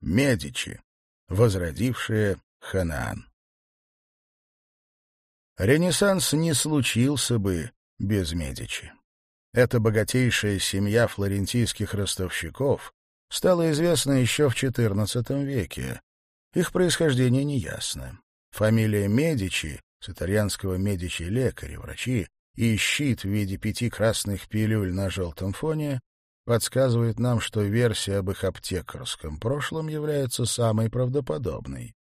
Медичи, возродившие Ханаан. Ренессанс не случился бы без Медичи. Эта богатейшая семья флорентийских ростовщиков стала известна еще в XIV веке. Их происхождение неясно. Фамилия Медичи, с итальянского «Медичи» — лекари, врачи, и щит в виде пяти красных пилюль на желтом фоне подсказывает нам, что версия об их аптекарском прошлом является самой правдоподобной.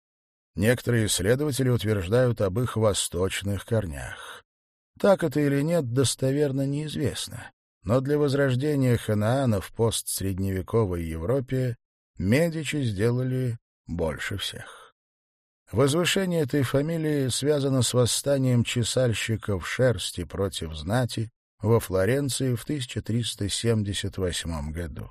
Некоторые исследователи утверждают об их восточных корнях. Так это или нет, достоверно неизвестно. Но для возрождения Ханаана в постсредневековой Европе Медичи сделали больше всех. Возвышение этой фамилии связано с восстанием чесальщиков шерсти против знати во Флоренции в 1378 году.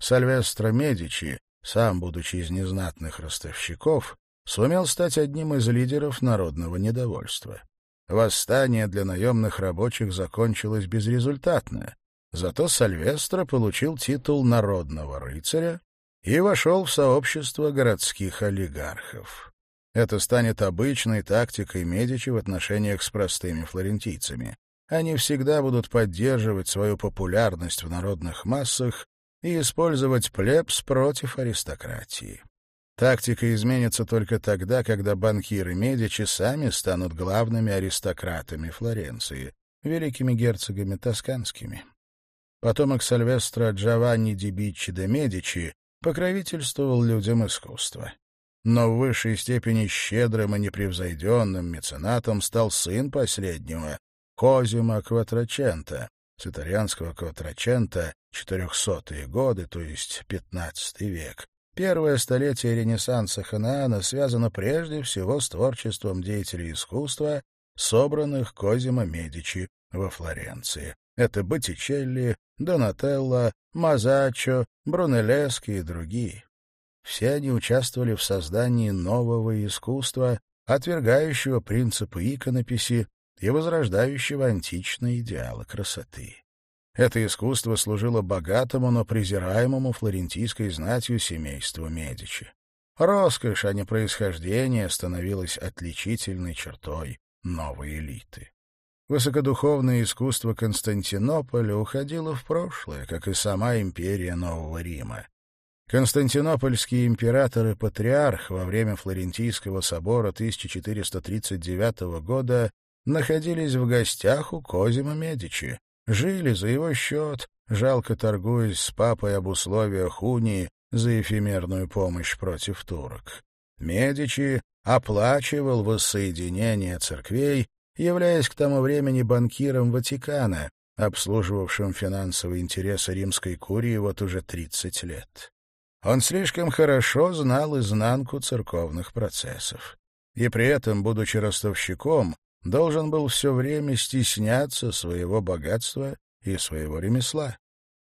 Сальвестро Медичи, сам будучи из незнатных ростовщиков, сумел стать одним из лидеров народного недовольства. Восстание для наемных рабочих закончилось безрезультатно, зато Сальвестро получил титул народного рыцаря и вошел в сообщество городских олигархов. Это станет обычной тактикой Медичи в отношениях с простыми флорентийцами они всегда будут поддерживать свою популярность в народных массах и использовать плебс против аристократии. Тактика изменится только тогда, когда банкиры Медичи сами станут главными аристократами Флоренции, великими герцогами тосканскими. Потомок Сальвестра Джованни Ди Бичи де Медичи покровительствовал людям искусства. Но в высшей степени щедрым и непревзойденным меценатом стал сын последнего, Козима Кватрачента, с итальянского Кватрачента, 400-е годы, то есть 15 век. Первое столетие Ренессанса Ханаана связано прежде всего с творчеством деятелей искусства, собранных Козимо Медичи во Флоренции. Это Боттичелли, Донателло, Мазаччо, Брунеллески и другие. Все они участвовали в создании нового искусства, отвергающего принципы иконописи и возрождающего античные идеалы красоты. Это искусство служило богатому, но презираемому флорентийской знатью семейству Медичи. Роскошь, а не происхождение, становилась отличительной чертой новой элиты. Высокодуховное искусство Константинополя уходило в прошлое, как и сама империя Нового Рима. Константинопольский император и патриарх во время Флорентийского собора 1439 года находились в гостях у Козима Медичи, жили за его счет, жалко торгуясь с папой об условиях унии за эфемерную помощь против турок. Медичи оплачивал воссоединение церквей, являясь к тому времени банкиром Ватикана, обслуживавшим финансовые интересы римской курии вот уже 30 лет. Он слишком хорошо знал изнанку церковных процессов. И при этом, будучи ростовщиком, должен был все время стесняться своего богатства и своего ремесла.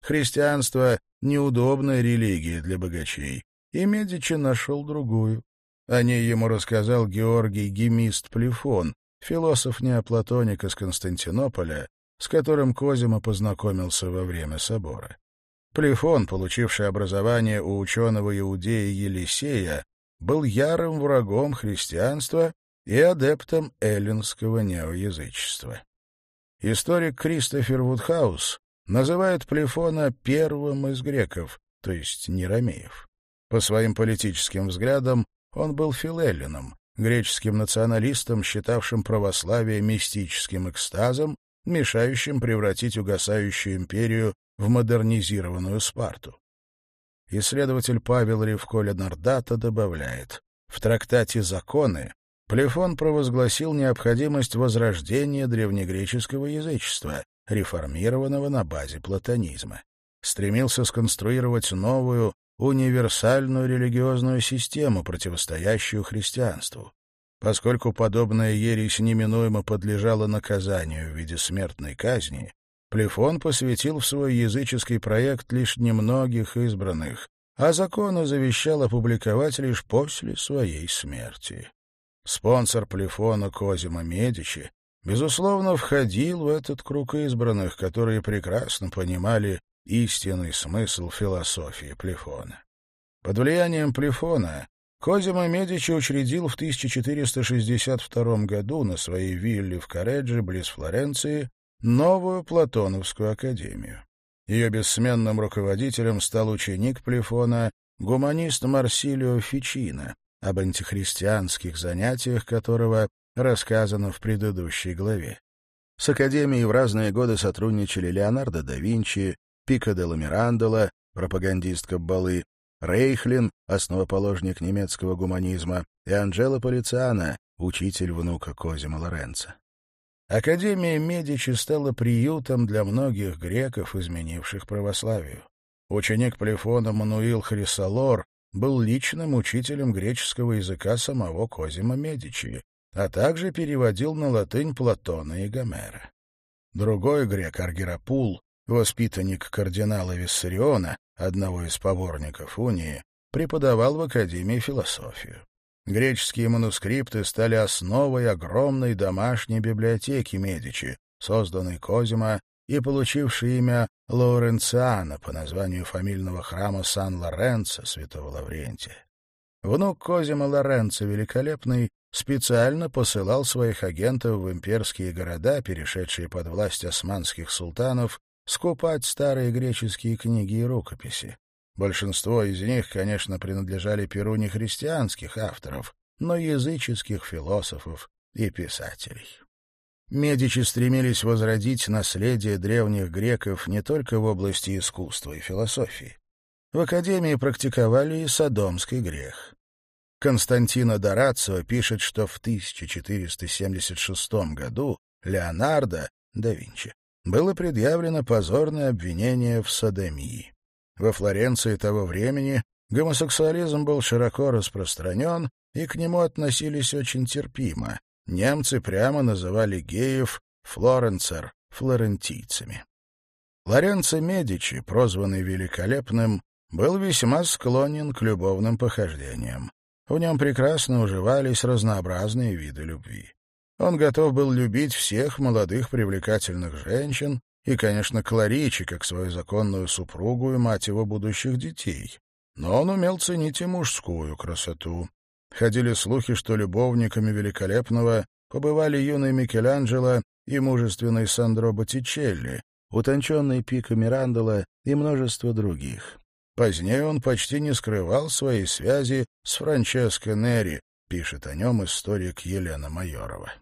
Христианство — неудобная религия для богачей, и Медичи нашел другую. О ней ему рассказал Георгий Гемист Плефон, философ неоплатоник из Константинополя, с которым Козима познакомился во время собора. Плефон, получивший образование у ученого иудея Елисея, был ярым врагом христианства и адептом эллинского неоязычества. Историк Кристофер Вудхаус называет Плефона первым из греков, то есть нерамеев. По своим политическим взглядам он был филеллином, греческим националистом, считавшим православие мистическим экстазом, мешающим превратить угасающую империю в модернизированную Спарту. Исследователь Павел Ревколя Нардата добавляет, в трактате «Законы» Плефон провозгласил необходимость возрождения древнегреческого язычества, реформированного на базе платонизма. Стремился сконструировать новую, универсальную религиозную систему, противостоящую христианству. Поскольку подобная ересь неминуемо подлежала наказанию в виде смертной казни, Плефон посвятил в свой языческий проект лишь немногих избранных, а закону завещал опубликовать лишь после своей смерти спонсор Плефона Козима Медичи, безусловно, входил в этот круг избранных, которые прекрасно понимали истинный смысл философии Плефона. Под влиянием Плефона Козимо Медичи учредил в 1462 году на своей вилле в Кареджи близ Флоренции новую Платоновскую академию. Ее бессменным руководителем стал ученик Плефона, гуманист Марсилио Фичино, об антихристианских занятиях которого рассказано в предыдущей главе. С Академией в разные годы сотрудничали Леонардо да Винчи, Пика де Ламирандола, пропагандист Каббалы, Рейхлин, основоположник немецкого гуманизма, и Анджело Полициано, учитель внука Козима Лоренца. Академия Медичи стала приютом для многих греков, изменивших православию. Ученик Плефона Мануил Хрисолор был личным учителем греческого языка самого Козима Медичи, а также переводил на латынь Платона и Гомера. Другой грек Аргирапул, воспитанник кардинала Виссариона, одного из поборников унии, преподавал в Академии философию. Греческие манускрипты стали основой огромной домашней библиотеки Медичи, созданной Козима и получивший имя Лоуренциана по названию фамильного храма Сан-Лоренцо святого Лаврентия. Внук Козима Лоренцо Великолепный специально посылал своих агентов в имперские города, перешедшие под власть османских султанов, скупать старые греческие книги и рукописи. Большинство из них, конечно, принадлежали перу не христианских авторов, но языческих философов и писателей. Медичи стремились возродить наследие древних греков не только в области искусства и философии. В академии практиковали и садомский грех. Константино Дорацио пишет, что в 1476 году Леонардо да Винчи было предъявлено позорное обвинение в садомии. Во Флоренции того времени гомосексуализм был широко распространен, и к нему относились очень терпимо, немцы прямо называли геев флоренцер, флорентийцами. Лоренцо Медичи, прозванный Великолепным, был весьма склонен к любовным похождениям. В нем прекрасно уживались разнообразные виды любви. Он готов был любить всех молодых привлекательных женщин и, конечно, Кларичи, как свою законную супругу и мать его будущих детей. Но он умел ценить и мужскую красоту. Ходили слухи, что любовниками великолепного побывали юный Микеланджело и мужественный Сандро Боттичелли, утонченный Пико Мирандола и множество других. Позднее он почти не скрывал своей связи с Франческо Нери, пишет о нем историк Елена Майорова.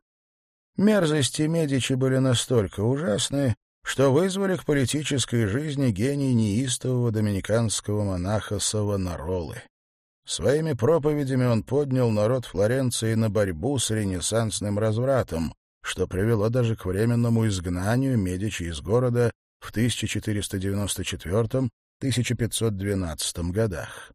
Мерзости Медичи были настолько ужасны, что вызвали к политической жизни гений неистового доминиканского монаха Савонаролы. Своими проповедями он поднял народ Флоренции на борьбу с ренессансным развратом, что привело даже к временному изгнанию Медичи из города в 1494-1512 годах.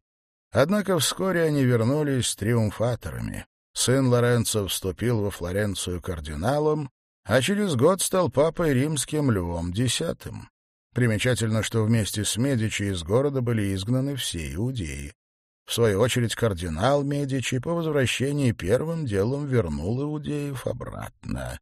Однако вскоре они вернулись триумфаторами. Сын Лоренцо вступил во Флоренцию кардиналом, а через год стал папой римским Львом X. Примечательно, что вместе с Медичи из города были изгнаны все иудеи. В свою очередь кардинал Медичи по возвращении первым делом вернул иудеев обратно.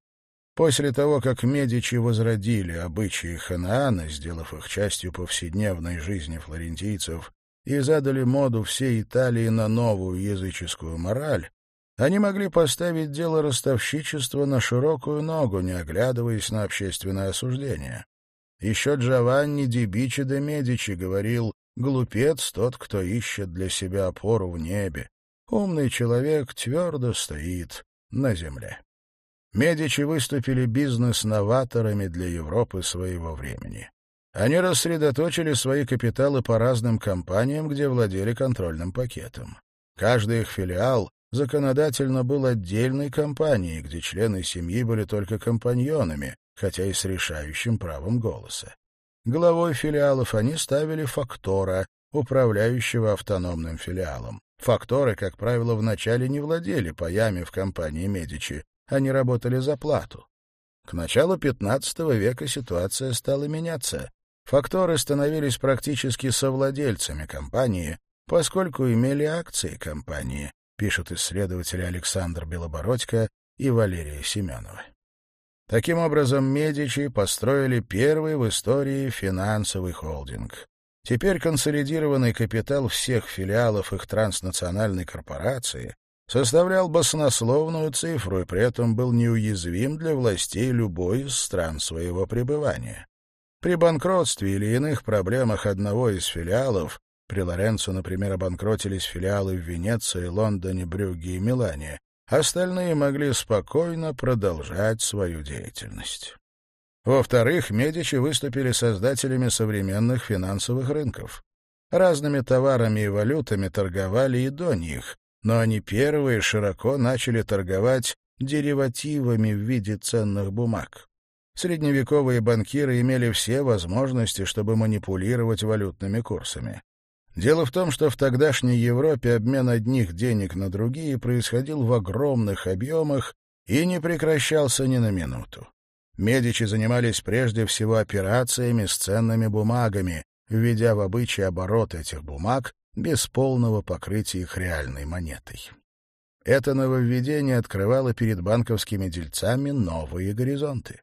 После того, как Медичи возродили обычаи Ханаана, сделав их частью повседневной жизни флорентийцев, и задали моду всей Италии на новую языческую мораль, они могли поставить дело ростовщичества на широкую ногу, не оглядываясь на общественное осуждение. Еще Джованни Дебичи де Медичи говорил Глупец тот, кто ищет для себя опору в небе. Умный человек твердо стоит на земле. Медичи выступили бизнес-новаторами для Европы своего времени. Они рассредоточили свои капиталы по разным компаниям, где владели контрольным пакетом. Каждый их филиал законодательно был отдельной компанией, где члены семьи были только компаньонами, хотя и с решающим правом голоса. Главой филиалов они ставили фактора, управляющего автономным филиалом. Факторы, как правило, вначале не владели паями в компании Медичи, они работали за плату. К началу XV века ситуация стала меняться. Факторы становились практически совладельцами компании, поскольку имели акции компании, пишут исследователи Александр Белобородько и Валерия Семенова. Таким образом, Медичи построили первый в истории финансовый холдинг. Теперь консолидированный капитал всех филиалов их транснациональной корпорации составлял баснословную цифру и при этом был неуязвим для властей любой из стран своего пребывания. При банкротстве или иных проблемах одного из филиалов при Лоренцо, например, обанкротились филиалы в Венеции, Лондоне, Брюгге и Милане. Остальные могли спокойно продолжать свою деятельность. Во-вторых, Медичи выступили создателями современных финансовых рынков. Разными товарами и валютами торговали и до них, но они первые широко начали торговать деривативами в виде ценных бумаг. Средневековые банкиры имели все возможности, чтобы манипулировать валютными курсами. Дело в том, что в тогдашней Европе обмен одних денег на другие происходил в огромных объемах и не прекращался ни на минуту. Медичи занимались прежде всего операциями с ценными бумагами, введя в обычай оборот этих бумаг без полного покрытия их реальной монетой. Это нововведение открывало перед банковскими дельцами новые горизонты.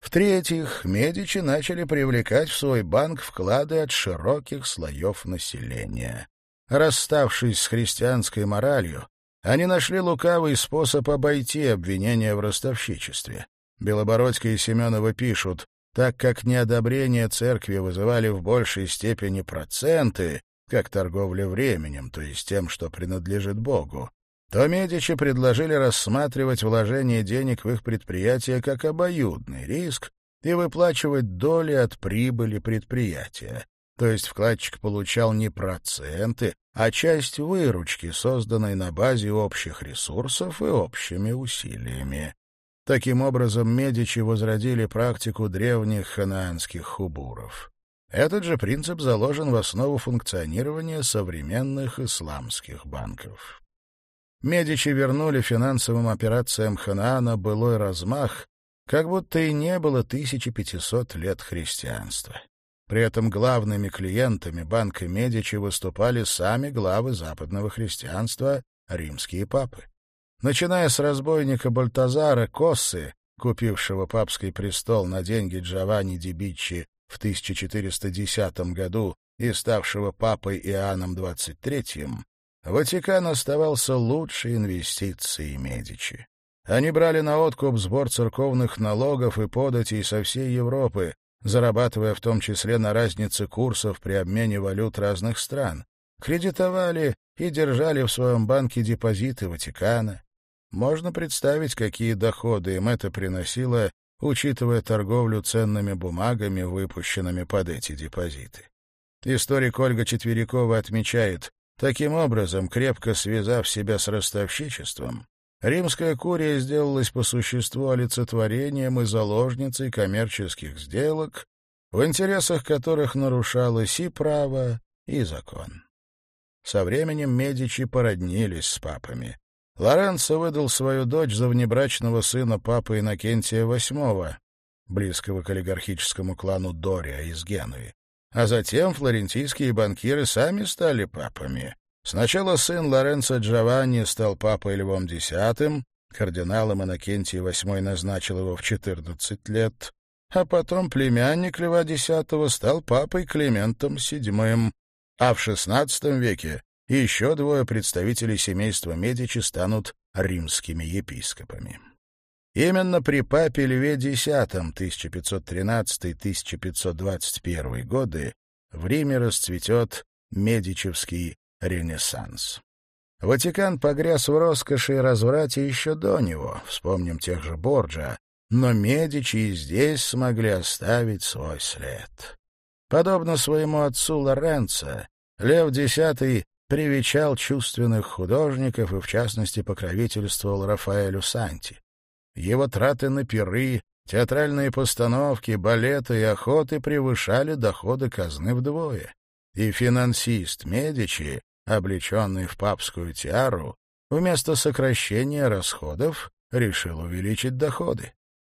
В-третьих, Медичи начали привлекать в свой банк вклады от широких слоев населения. Расставшись с христианской моралью, они нашли лукавый способ обойти обвинения в ростовщичестве. Белобородько и Семенова пишут, так как неодобрение церкви вызывали в большей степени проценты, как торговля временем, то есть тем, что принадлежит Богу, то Медичи предложили рассматривать вложение денег в их предприятие как обоюдный риск и выплачивать доли от прибыли предприятия. То есть вкладчик получал не проценты, а часть выручки, созданной на базе общих ресурсов и общими усилиями. Таким образом, Медичи возродили практику древних ханаанских хубуров. Этот же принцип заложен в основу функционирования современных исламских банков. Медичи вернули финансовым операциям Ханаана былой размах, как будто и не было 1500 лет христианства. При этом главными клиентами банка Медичи выступали сами главы западного христианства, римские папы. Начиная с разбойника Бальтазара Косы, купившего папский престол на деньги Джованни де Биччи в 1410 году и ставшего папой Иоанном XXIII, Ватикан оставался лучшей инвестицией Медичи. Они брали на откуп сбор церковных налогов и податей со всей Европы, зарабатывая в том числе на разнице курсов при обмене валют разных стран, кредитовали и держали в своем банке депозиты Ватикана. Можно представить, какие доходы им это приносило, учитывая торговлю ценными бумагами, выпущенными под эти депозиты. Историк Ольга Четверякова отмечает, Таким образом, крепко связав себя с ростовщичеством, римская курия сделалась по существу олицетворением и заложницей коммерческих сделок, в интересах которых нарушалось и право, и закон. Со временем Медичи породнились с папами. Лоренцо выдал свою дочь за внебрачного сына папы Иннокентия VIII, близкого к олигархическому клану Дориа из Генуи. А затем флорентийские банкиры сами стали папами. Сначала сын Лоренцо Джованни стал папой Львом X, кардиналом Иннокентий VIII назначил его в 14 лет, а потом племянник Льва X стал папой Климентом VII, а в XVI веке еще двое представителей семейства Медичи станут римскими епископами. Именно при папе Льве X 1513-1521 годы в Риме расцветет Медичевский ренессанс. Ватикан погряз в роскоши и разврате еще до него, вспомним тех же Борджа, но Медичи и здесь смогли оставить свой след. Подобно своему отцу Лоренцо, Лев X привечал чувственных художников и, в частности, покровительствовал Рафаэлю Санти его траты на пиры, театральные постановки, балеты и охоты превышали доходы казны вдвое. И финансист Медичи, облеченный в папскую тиару, вместо сокращения расходов решил увеличить доходы.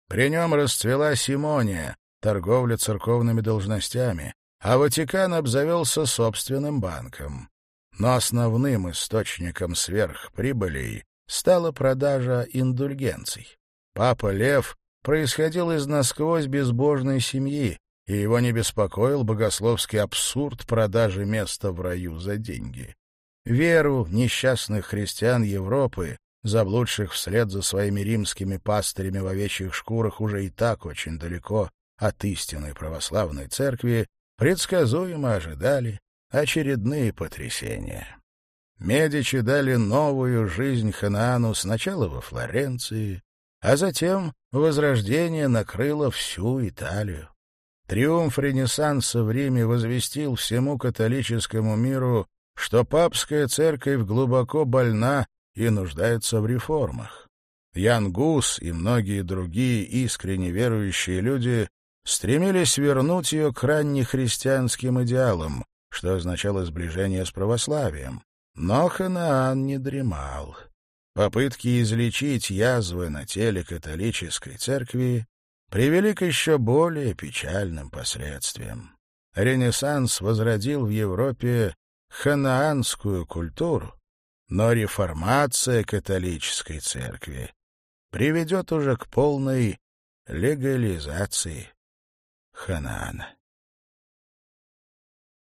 При нем расцвела Симония, торговля церковными должностями, а Ватикан обзавелся собственным банком. Но основным источником сверхприбылей стала продажа индульгенций. Папа Лев происходил из насквозь безбожной семьи, и его не беспокоил богословский абсурд продажи места в раю за деньги. Веру несчастных христиан Европы, заблудших вслед за своими римскими пастырями в овечьих шкурах уже и так очень далеко от истинной православной церкви, предсказуемо ожидали очередные потрясения. Медичи дали новую жизнь Ханаану сначала во Флоренции, а затем возрождение накрыло всю Италию. Триумф Ренессанса в Риме возвестил всему католическому миру, что папская церковь глубоко больна и нуждается в реформах. Ян Гус и многие другие искренне верующие люди стремились вернуть ее к раннехристианским идеалам, что означало сближение с православием. Но Ханаан не дремал. Попытки излечить язвы на теле католической церкви привели к еще более печальным последствиям. Ренессанс возродил в Европе ханаанскую культуру, но реформация католической церкви приведет уже к полной легализации Ханаана.